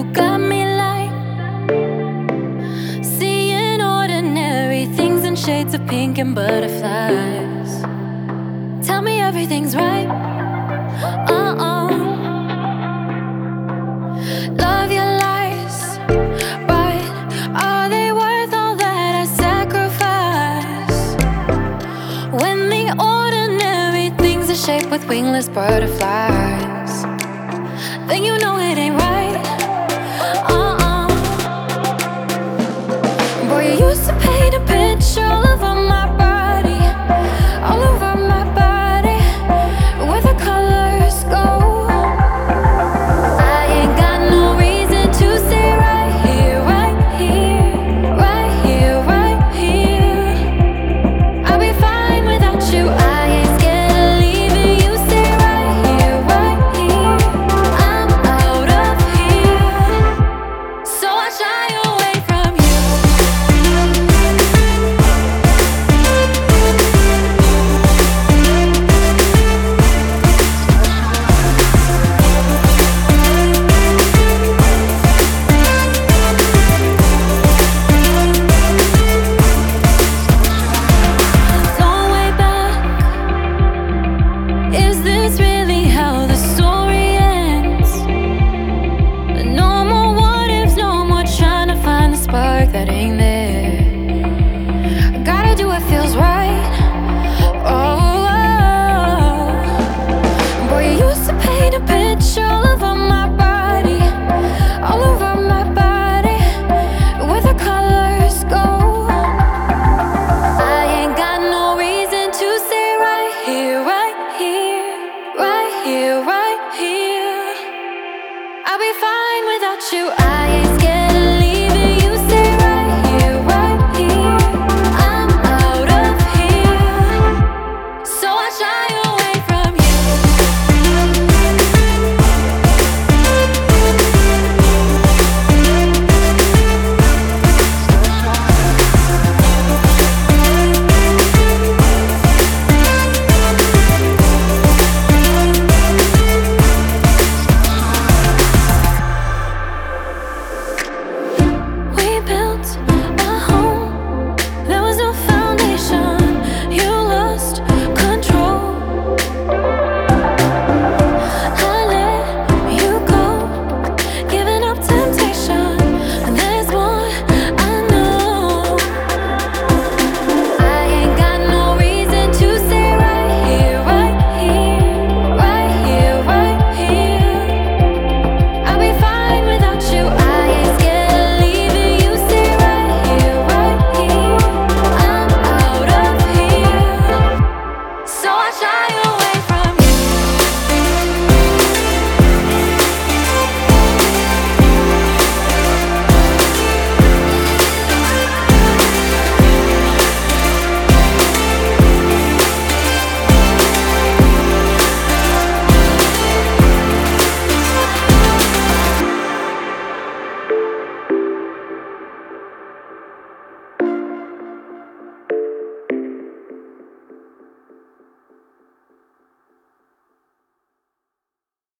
you got me like seeing ordinary things in shades of pink and butterflies. Tell me everything's right. Uh oh. Love your lies, right? are they worth all that I sacrifice? When the ordinary things are shaped with wingless butterflies, then you know it ain't right. that ain't there. Gotta do what feels right. Oh, oh, boy, you used to paint a picture all over my body, all over my body, where the colors go. I ain't got no reason to stay right here, right here, right here, right here. I'll be fine without you. I ain't